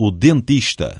o dentista.